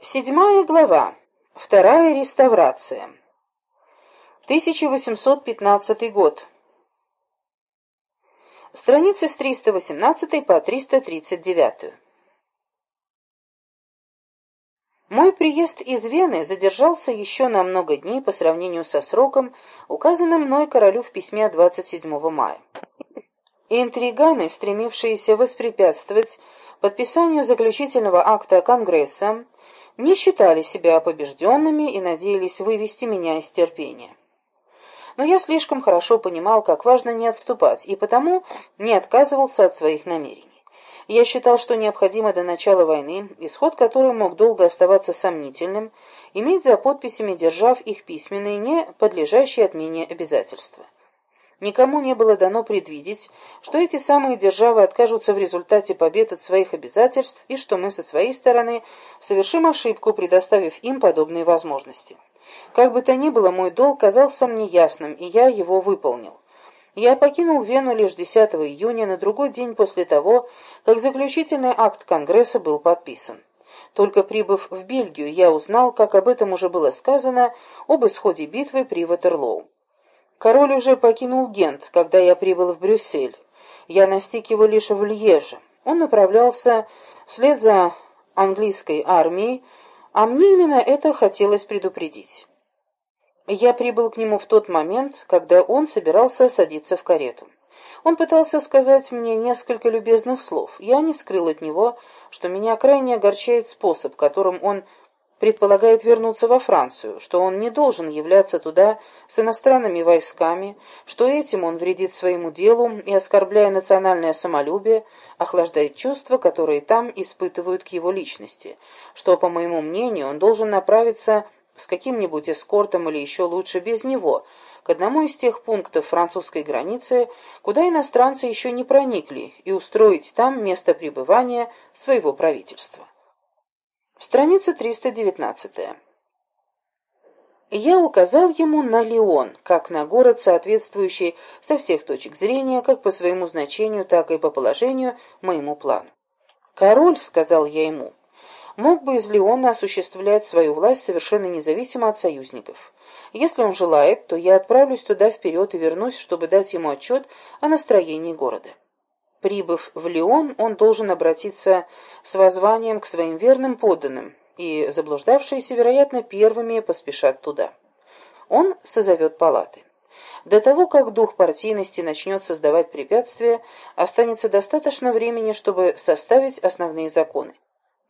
Седьмая глава. Вторая реставрация. 1815 год. Страницы с 318 по 339. Мой приезд из Вены задержался еще на много дней по сравнению со сроком, указанным мной королю в письме 27 мая. Интриганы, стремившиеся воспрепятствовать подписанию заключительного акта Конгресса, не считали себя побежденными и надеялись вывести меня из терпения. Но я слишком хорошо понимал, как важно не отступать, и потому не отказывался от своих намерений. Я считал, что необходимо до начала войны, исход которой мог долго оставаться сомнительным, иметь за подписями держав их письменные, не подлежащие отмене обязательства. Никому не было дано предвидеть, что эти самые державы откажутся в результате побед от своих обязательств и что мы со своей стороны совершим ошибку, предоставив им подобные возможности. Как бы то ни было, мой долг казался мне ясным, и я его выполнил. Я покинул Вену лишь 10 июня, на другой день после того, как заключительный акт Конгресса был подписан. Только прибыв в Бельгию, я узнал, как об этом уже было сказано, об исходе битвы при Ватерлоу. Король уже покинул Гент, когда я прибыл в Брюссель. Я настиг его лишь в Льеже. Он направлялся вслед за английской армией, а мне именно это хотелось предупредить. Я прибыл к нему в тот момент, когда он собирался садиться в карету. Он пытался сказать мне несколько любезных слов. Я не скрыл от него, что меня крайне огорчает способ, которым он предполагает вернуться во Францию, что он не должен являться туда с иностранными войсками, что этим он вредит своему делу и, оскорбляя национальное самолюбие, охлаждает чувства, которые там испытывают к его личности, что, по моему мнению, он должен направиться с каким-нибудь эскортом или еще лучше без него, к одному из тех пунктов французской границы, куда иностранцы еще не проникли, и устроить там место пребывания своего правительства. Страница 319. Я указал ему на Леон, как на город, соответствующий со всех точек зрения, как по своему значению, так и по положению, моему плану. «Король», — сказал я ему, — «мог бы из Леона осуществлять свою власть совершенно независимо от союзников. Если он желает, то я отправлюсь туда вперед и вернусь, чтобы дать ему отчет о настроении города». Прибыв в Лион, он должен обратиться с воззванием к своим верным подданным, и заблуждавшиеся, вероятно, первыми поспешат туда. Он созовет палаты. До того, как дух партийности начнет создавать препятствия, останется достаточно времени, чтобы составить основные законы.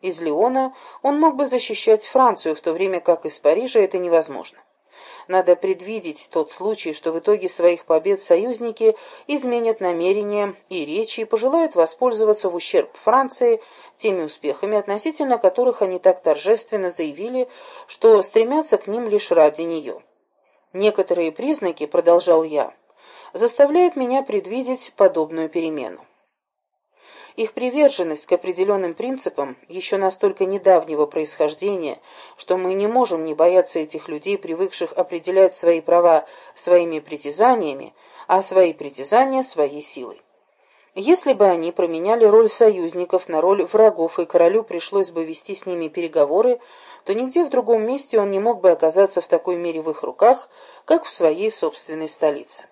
Из Лиона он мог бы защищать Францию, в то время как из Парижа это невозможно. Надо предвидеть тот случай, что в итоге своих побед союзники изменят намерения и речи и пожелают воспользоваться в ущерб Франции теми успехами, относительно которых они так торжественно заявили, что стремятся к ним лишь ради нее. Некоторые признаки, продолжал я, заставляют меня предвидеть подобную перемену. Их приверженность к определенным принципам еще настолько недавнего происхождения, что мы не можем не бояться этих людей, привыкших определять свои права своими притязаниями, а свои притязания своей силой. Если бы они променяли роль союзников на роль врагов, и королю пришлось бы вести с ними переговоры, то нигде в другом месте он не мог бы оказаться в такой мере в их руках, как в своей собственной столице.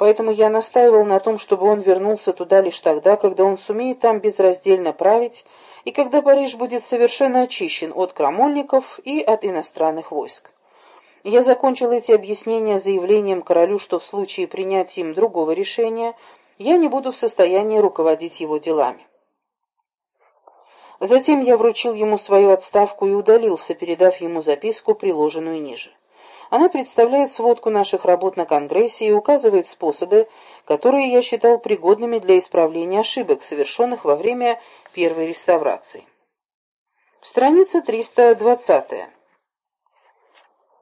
Поэтому я настаивал на том, чтобы он вернулся туда лишь тогда, когда он сумеет там безраздельно править, и когда Париж будет совершенно очищен от крамольников и от иностранных войск. Я закончил эти объяснения заявлением королю, что в случае принятия им другого решения я не буду в состоянии руководить его делами. Затем я вручил ему свою отставку и удалился, передав ему записку, приложенную ниже. Она представляет сводку наших работ на Конгрессе и указывает способы, которые я считал пригодными для исправления ошибок, совершенных во время первой реставрации. Страница 320.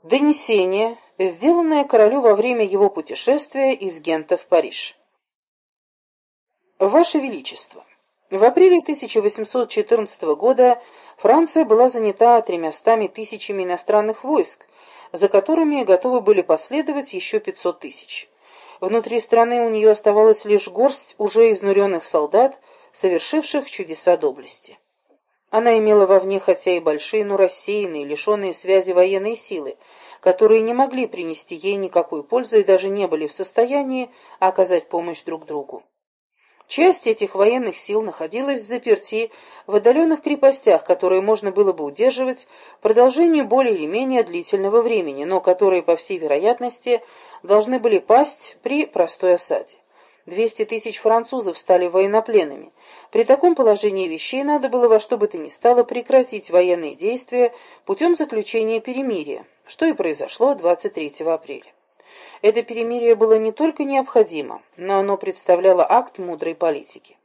Донесение, сделанное королю во время его путешествия из Гента в Париж. Ваше Величество, в апреле 1814 года Франция была занята тремястами тысячами иностранных войск, за которыми готовы были последовать еще 500 тысяч. Внутри страны у нее оставалась лишь горсть уже изнуренных солдат, совершивших чудеса доблести. Она имела вовне хотя и большие, но рассеянные, лишенные связи военные силы, которые не могли принести ей никакой пользы и даже не были в состоянии оказать помощь друг другу. Часть этих военных сил находилась в заперти в отдаленных крепостях, которые можно было бы удерживать продолжению более или менее длительного времени, но которые, по всей вероятности, должны были пасть при простой осаде. 200 тысяч французов стали военнопленными. При таком положении вещей надо было во что бы то ни стало прекратить военные действия путем заключения перемирия, что и произошло 23 апреля. Это перемирие было не только необходимо, но оно представляло акт мудрой политики.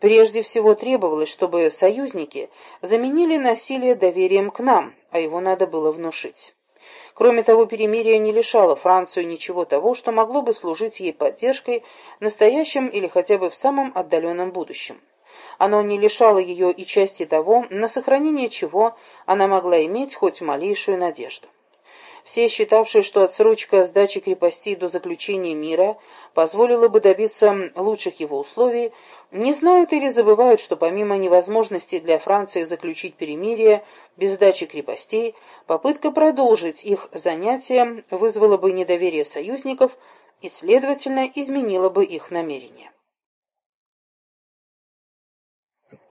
Прежде всего требовалось, чтобы союзники заменили насилие доверием к нам, а его надо было внушить. Кроме того, перемирие не лишало Францию ничего того, что могло бы служить ей поддержкой в настоящем или хотя бы в самом отдаленном будущем. Оно не лишало ее и части того, на сохранение чего она могла иметь хоть малейшую надежду. Все считавшие, что отсрочка сдачи крепостей до заключения мира позволила бы добиться лучших его условий, не знают или забывают, что помимо невозможности для Франции заключить перемирие без сдачи крепостей, попытка продолжить их занятия вызвала бы недоверие союзников и, следовательно, изменила бы их намерения.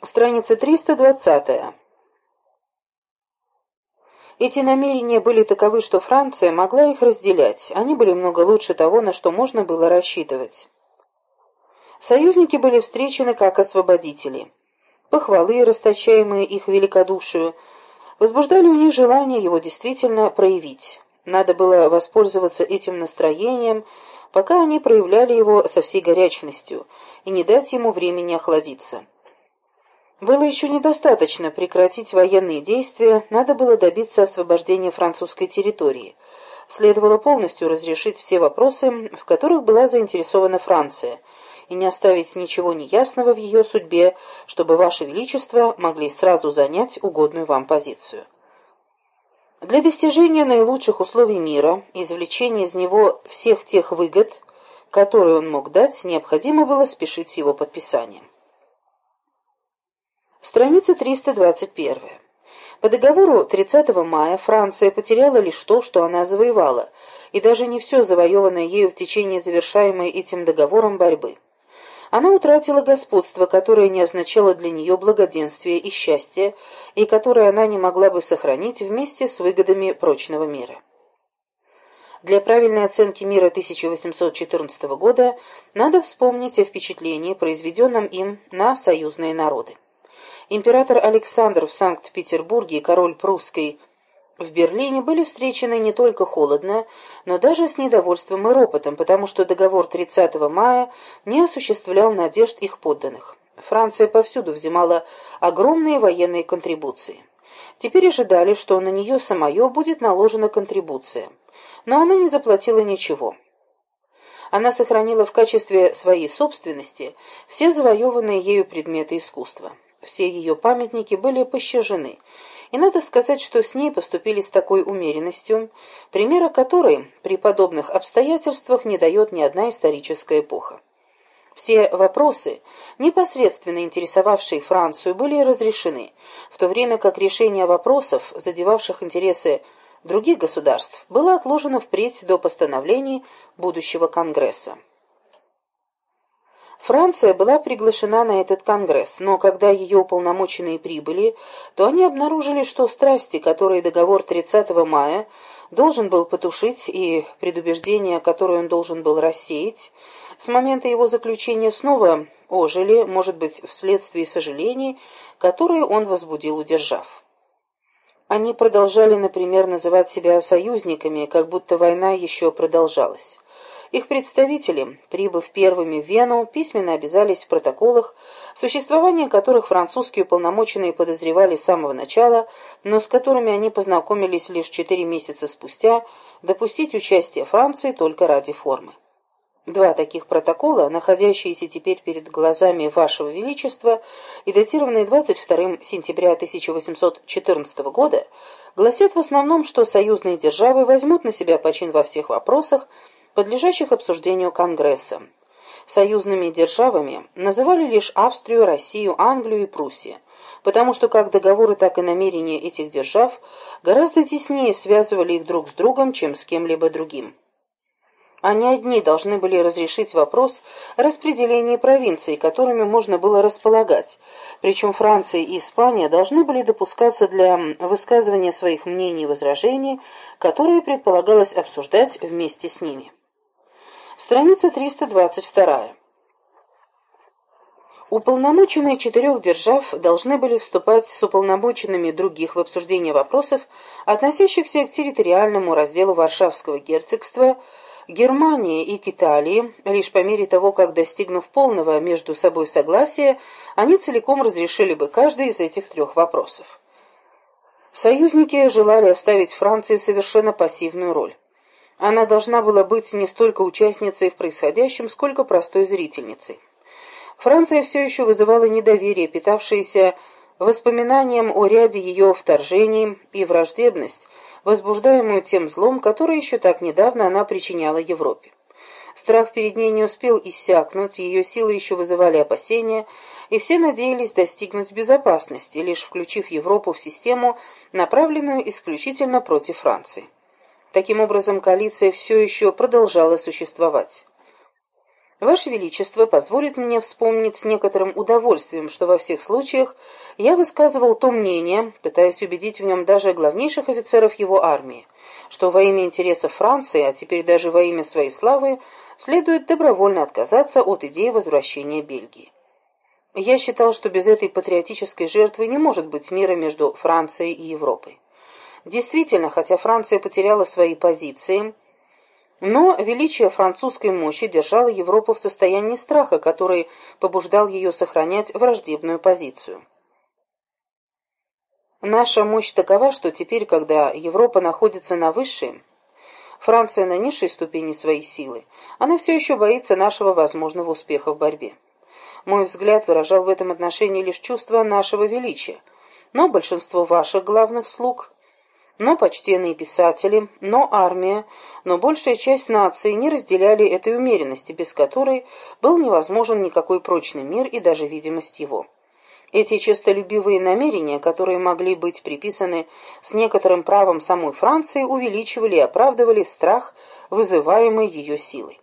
Страница 320. Эти намерения были таковы, что Франция могла их разделять, они были много лучше того, на что можно было рассчитывать. Союзники были встречены как освободители. Похвалы, расточаемые их великодушию, возбуждали у них желание его действительно проявить. Надо было воспользоваться этим настроением, пока они проявляли его со всей горячностью, и не дать ему времени охладиться. Было еще недостаточно прекратить военные действия, надо было добиться освобождения французской территории. Следовало полностью разрешить все вопросы, в которых была заинтересована Франция, и не оставить ничего неясного в ее судьбе, чтобы Ваше Величество могли сразу занять угодную вам позицию. Для достижения наилучших условий мира, извлечения из него всех тех выгод, которые он мог дать, необходимо было спешить с его подписанием. Страница 321. По договору 30 мая Франция потеряла лишь то, что она завоевала, и даже не все завоеванное ею в течение завершаемой этим договором борьбы. Она утратила господство, которое не означало для нее благоденствие и счастье, и которое она не могла бы сохранить вместе с выгодами прочного мира. Для правильной оценки мира 1814 года надо вспомнить о впечатлении, произведенном им на союзные народы. Император Александр в Санкт-Петербурге и король прусский в Берлине были встречены не только холодно, но даже с недовольством и ропотом, потому что договор 30 мая не осуществлял надежд их подданных. Франция повсюду взимала огромные военные контрибуции. Теперь ожидали, что на нее самое будет наложена контрибуция. Но она не заплатила ничего. Она сохранила в качестве своей собственности все завоеванные ею предметы искусства. Все ее памятники были пощажены, и надо сказать, что с ней поступили с такой умеренностью, примера которой при подобных обстоятельствах не дает ни одна историческая эпоха. Все вопросы, непосредственно интересовавшие Францию, были разрешены, в то время как решение вопросов, задевавших интересы других государств, было отложено впредь до постановлений будущего Конгресса. Франция была приглашена на этот конгресс, но когда ее уполномоченные прибыли, то они обнаружили, что страсти, которые договор 30 мая должен был потушить и предубеждения, которые он должен был рассеять, с момента его заключения снова ожили, может быть, вследствие сожалений, которые он возбудил, удержав. Они продолжали, например, называть себя союзниками, как будто война еще продолжалась. Их представители, прибыв первыми в Вену, письменно обязались в протоколах, существование которых французские уполномоченные подозревали с самого начала, но с которыми они познакомились лишь четыре месяца спустя, допустить участие Франции только ради формы. Два таких протокола, находящиеся теперь перед глазами Вашего Величества и датированные 22 сентября 1814 года, гласят в основном, что союзные державы возьмут на себя почин во всех вопросах, подлежащих обсуждению Конгресса. Союзными державами называли лишь Австрию, Россию, Англию и Пруссию, потому что как договоры, так и намерения этих держав гораздо теснее связывали их друг с другом, чем с кем-либо другим. Они одни должны были разрешить вопрос распределения провинций, которыми можно было располагать, причем Франция и Испания должны были допускаться для высказывания своих мнений и возражений, которые предполагалось обсуждать вместе с ними. Страница 322. Уполномоченные четырех держав должны были вступать с уполномоченными других в обсуждение вопросов, относящихся к территориальному разделу Варшавского герцогства, Германии и к Италии, лишь по мере того, как, достигнув полного между собой согласия, они целиком разрешили бы каждый из этих трех вопросов. Союзники желали оставить Франции совершенно пассивную роль. Она должна была быть не столько участницей в происходящем, сколько простой зрительницей. Франция все еще вызывала недоверие, питавшееся воспоминанием о ряде ее вторжений и враждебность, возбуждаемую тем злом, который еще так недавно она причиняла Европе. Страх перед ней не успел иссякнуть, ее силы еще вызывали опасения, и все надеялись достигнуть безопасности, лишь включив Европу в систему, направленную исключительно против Франции. Таким образом, коалиция все еще продолжала существовать. Ваше Величество позволит мне вспомнить с некоторым удовольствием, что во всех случаях я высказывал то мнение, пытаясь убедить в нем даже главнейших офицеров его армии, что во имя интересов Франции, а теперь даже во имя своей славы, следует добровольно отказаться от идеи возвращения Бельгии. Я считал, что без этой патриотической жертвы не может быть мира между Францией и Европой. Действительно, хотя Франция потеряла свои позиции, но величие французской мощи держало Европу в состоянии страха, который побуждал ее сохранять враждебную позицию. Наша мощь такова, что теперь, когда Европа находится на высшей, Франция на низшей ступени своей силы, она все еще боится нашего возможного успеха в борьбе. Мой взгляд выражал в этом отношении лишь чувство нашего величия, но большинство ваших главных слуг но почтенные писатели, но армия, но большая часть нации не разделяли этой умеренности, без которой был невозможен никакой прочный мир и даже видимость его. Эти честолюбивые намерения, которые могли быть приписаны с некоторым правом самой Франции, увеличивали и оправдывали страх, вызываемый ее силой.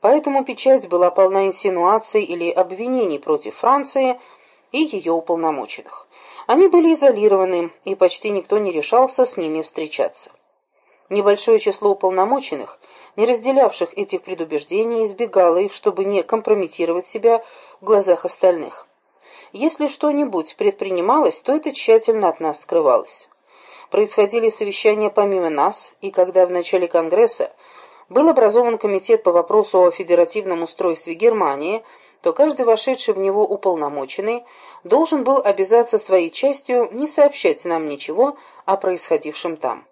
Поэтому печать была полна инсинуаций или обвинений против Франции и ее уполномоченных. Они были изолированы, и почти никто не решался с ними встречаться. Небольшое число уполномоченных, не разделявших этих предубеждений, избегало их, чтобы не компрометировать себя в глазах остальных. Если что-нибудь предпринималось, то это тщательно от нас скрывалось. Происходили совещания помимо нас, и когда в начале Конгресса был образован комитет по вопросу о федеративном устройстве Германии – то каждый вошедший в него уполномоченный должен был обязаться своей частью не сообщать нам ничего о происходившем там.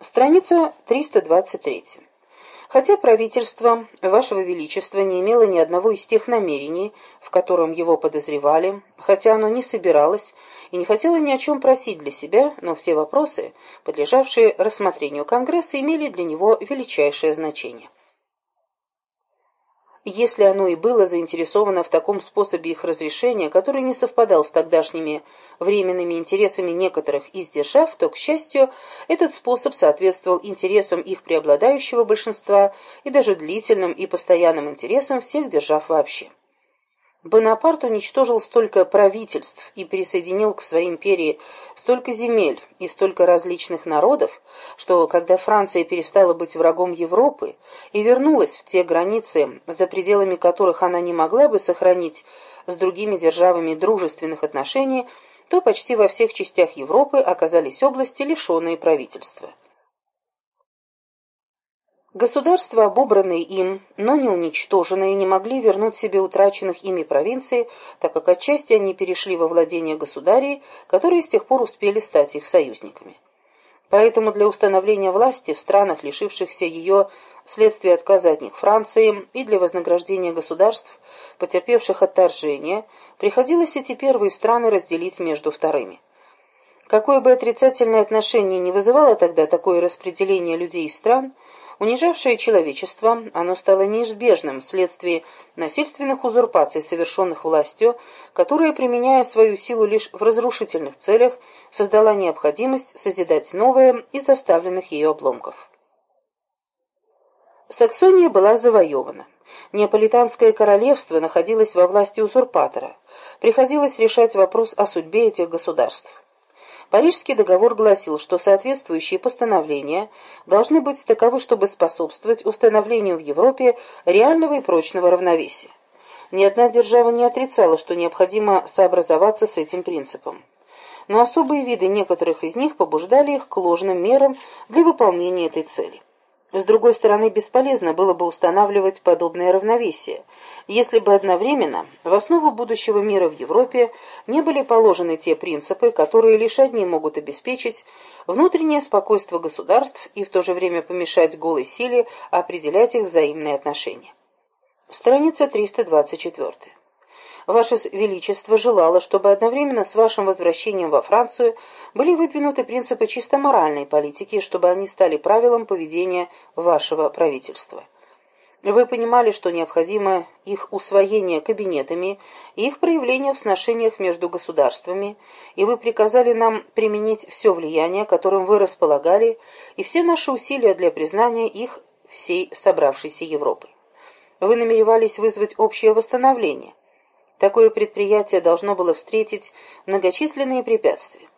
Страница 323. Хотя правительство Вашего Величества не имело ни одного из тех намерений, в котором его подозревали, хотя оно не собиралось и не хотело ни о чем просить для себя, но все вопросы, подлежавшие рассмотрению Конгресса, имели для него величайшее значение. Если оно и было заинтересовано в таком способе их разрешения, который не совпадал с тогдашними временными интересами некоторых из держав, то, к счастью, этот способ соответствовал интересам их преобладающего большинства и даже длительным и постоянным интересам всех держав вообще. Бонапарт уничтожил столько правительств и присоединил к своей империи столько земель и столько различных народов, что когда Франция перестала быть врагом Европы и вернулась в те границы, за пределами которых она не могла бы сохранить с другими державами дружественных отношений, то почти во всех частях Европы оказались области, лишенные правительства. Государства, обобранные им, но не уничтоженные, не могли вернуть себе утраченных ими провинций, так как отчасти они перешли во владение государей, которые с тех пор успели стать их союзниками. Поэтому для установления власти в странах, лишившихся ее вследствие отказа от них Франции, и для вознаграждения государств, потерпевших отторжение, приходилось эти первые страны разделить между вторыми. Какое бы отрицательное отношение не вызывало тогда такое распределение людей и стран – Унижавшее человечество, оно стало неизбежным вследствие насильственных узурпаций, совершенных властью, которая, применяя свою силу лишь в разрушительных целях, создала необходимость созидать новое из заставленных ее обломков. Саксония была завоевана. Неаполитанское королевство находилось во власти узурпатора. Приходилось решать вопрос о судьбе этих государств. Парижский договор гласил, что соответствующие постановления должны быть таковы, чтобы способствовать установлению в Европе реального и прочного равновесия. Ни одна держава не отрицала, что необходимо сообразоваться с этим принципом. Но особые виды некоторых из них побуждали их к ложным мерам для выполнения этой цели. С другой стороны, бесполезно было бы устанавливать подобное равновесие, если бы одновременно в основу будущего мира в Европе не были положены те принципы, которые лишь одни могут обеспечить внутреннее спокойствие государств и в то же время помешать голой силе определять их взаимные отношения. Страница 324. Ваше Величество желало, чтобы одновременно с вашим возвращением во Францию были выдвинуты принципы чисто моральной политики, чтобы они стали правилом поведения вашего правительства. Вы понимали, что необходимо их усвоение кабинетами и их проявление в сношениях между государствами, и вы приказали нам применить все влияние, которым вы располагали, и все наши усилия для признания их всей собравшейся Европы. Вы намеревались вызвать общее восстановление – Такое предприятие должно было встретить многочисленные препятствия.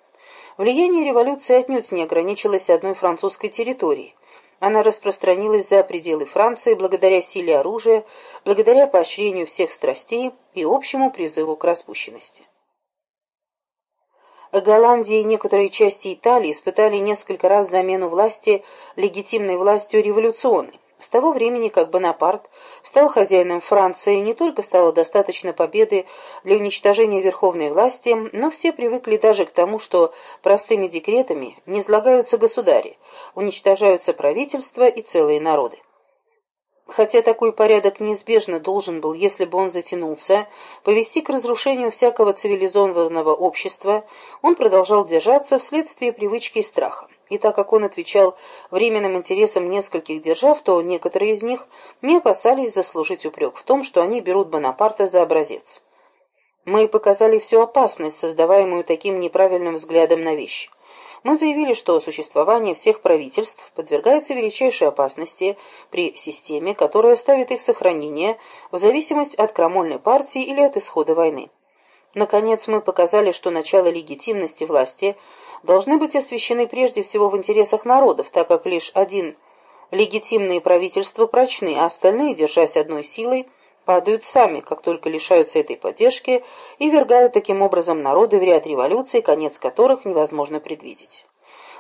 Влияние революции отнюдь не ограничилось одной французской территорией. Она распространилась за пределы Франции благодаря силе оружия, благодаря поощрению всех страстей и общему призыву к распущенности. Голландия и некоторые части Италии испытали несколько раз замену власти легитимной властью революционной. С того времени, как Бонапарт стал хозяином Франции, не только стало достаточно победы для уничтожения верховной власти, но все привыкли даже к тому, что простыми декретами не излагаются государи, уничтожаются правительства и целые народы. Хотя такой порядок неизбежно должен был, если бы он затянулся, повести к разрушению всякого цивилизованного общества, он продолжал держаться вследствие привычки и страха. И так как он отвечал временным интересам нескольких держав, то некоторые из них не опасались заслужить упрек в том, что они берут Бонапарта за образец. Мы показали всю опасность, создаваемую таким неправильным взглядом на вещи. Мы заявили, что существование всех правительств подвергается величайшей опасности при системе, которая ставит их сохранение в зависимость от крамольной партии или от исхода войны. Наконец, мы показали, что начало легитимности власти – должны быть освящены прежде всего в интересах народов, так как лишь один легитимные правительства прочны, а остальные, держась одной силой, падают сами, как только лишаются этой поддержки, и вергают таким образом народы в ряд революций, конец которых невозможно предвидеть.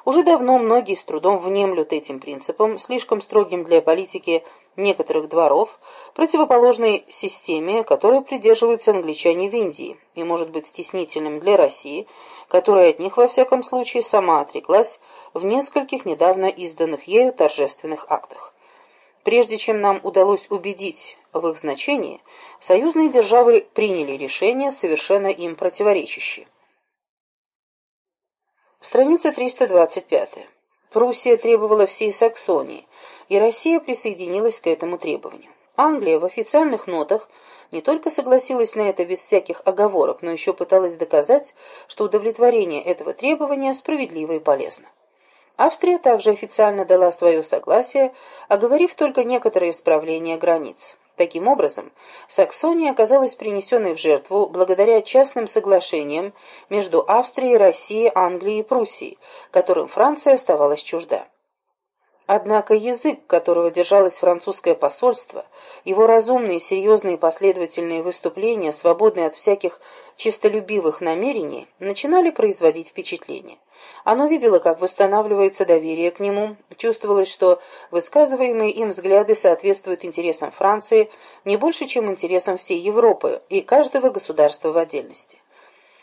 Уже давно многие с трудом внемлют этим принципом, слишком строгим для политики некоторых дворов, противоположной системе, которой придерживаются англичане в Индии, и может быть стеснительным для России, которая от них во всяком случае сама отреклась в нескольких недавно изданных ею торжественных актах. Прежде чем нам удалось убедить в их значении, союзные державы приняли решение, совершенно им противоречащее. Страница 325. Пруссия требовала всей Саксонии, и Россия присоединилась к этому требованию. Англия в официальных нотах не только согласилась на это без всяких оговорок, но еще пыталась доказать, что удовлетворение этого требования справедливо и полезно. Австрия также официально дала свое согласие, оговорив только некоторые исправления границ. Таким образом, Саксония оказалась принесенной в жертву благодаря частным соглашениям между Австрией, Россией, Англией и Пруссией, которым Франция оставалась чужда. Однако язык, которого держалось французское посольство, его разумные, серьезные последовательные выступления, свободные от всяких чистолюбивых намерений, начинали производить впечатление. Оно видело, как восстанавливается доверие к нему, чувствовалось, что высказываемые им взгляды соответствуют интересам Франции не больше, чем интересам всей Европы и каждого государства в отдельности.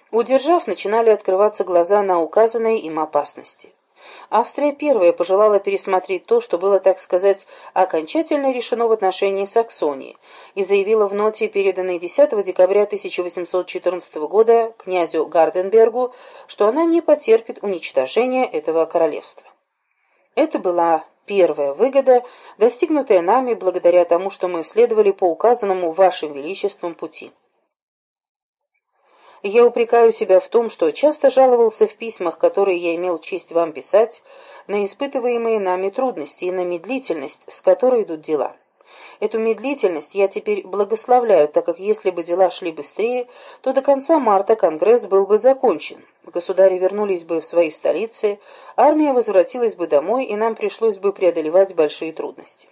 Удержав, начинали открываться глаза на указанные им опасности. Австрия первая пожелала пересмотреть то, что было, так сказать, окончательно решено в отношении Саксонии, и заявила в ноте, переданной 10 декабря 1814 года князю Гарденбергу, что она не потерпит уничтожения этого королевства. Это была Первая выгода, достигнутая нами благодаря тому, что мы следовали по указанному Вашим Величеством пути. Я упрекаю себя в том, что часто жаловался в письмах, которые я имел честь вам писать, на испытываемые нами трудности и на медлительность, с которой идут дела. Эту медлительность я теперь благословляю, так как если бы дела шли быстрее, то до конца марта Конгресс был бы закончен. Государи вернулись бы в свои столицы, армия возвратилась бы домой, и нам пришлось бы преодолевать большие трудности.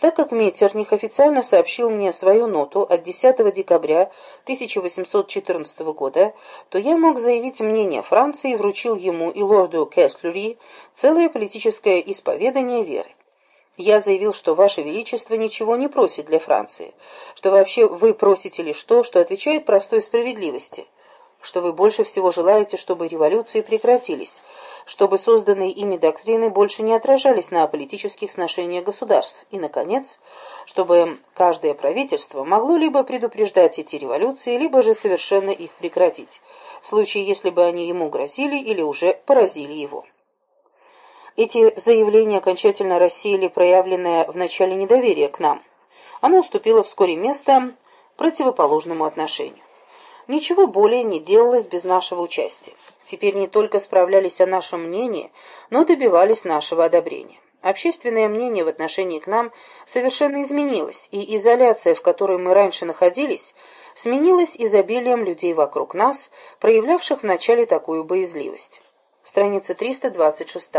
Так как Меттерних официально сообщил мне свою ноту от 10 декабря 1814 года, то я мог заявить мнение Франции и вручил ему и лорду Кестлюри целое политическое исповедание веры. Я заявил, что Ваше Величество ничего не просит для Франции, что вообще вы просите лишь то, что отвечает простой справедливости, что вы больше всего желаете, чтобы революции прекратились, чтобы созданные ими доктрины больше не отражались на политических сношениях государств, и, наконец, чтобы каждое правительство могло либо предупреждать эти революции, либо же совершенно их прекратить, в случае, если бы они ему грозили или уже поразили его. Эти заявления окончательно рассеяли проявленное в начале недоверие к нам. Оно уступило вскоре место противоположному отношению. Ничего более не делалось без нашего участия. Теперь не только справлялись о нашем мнении, но добивались нашего одобрения. Общественное мнение в отношении к нам совершенно изменилось, и изоляция, в которой мы раньше находились, сменилась изобилием людей вокруг нас, проявлявших вначале такую боязливость. Страница 326.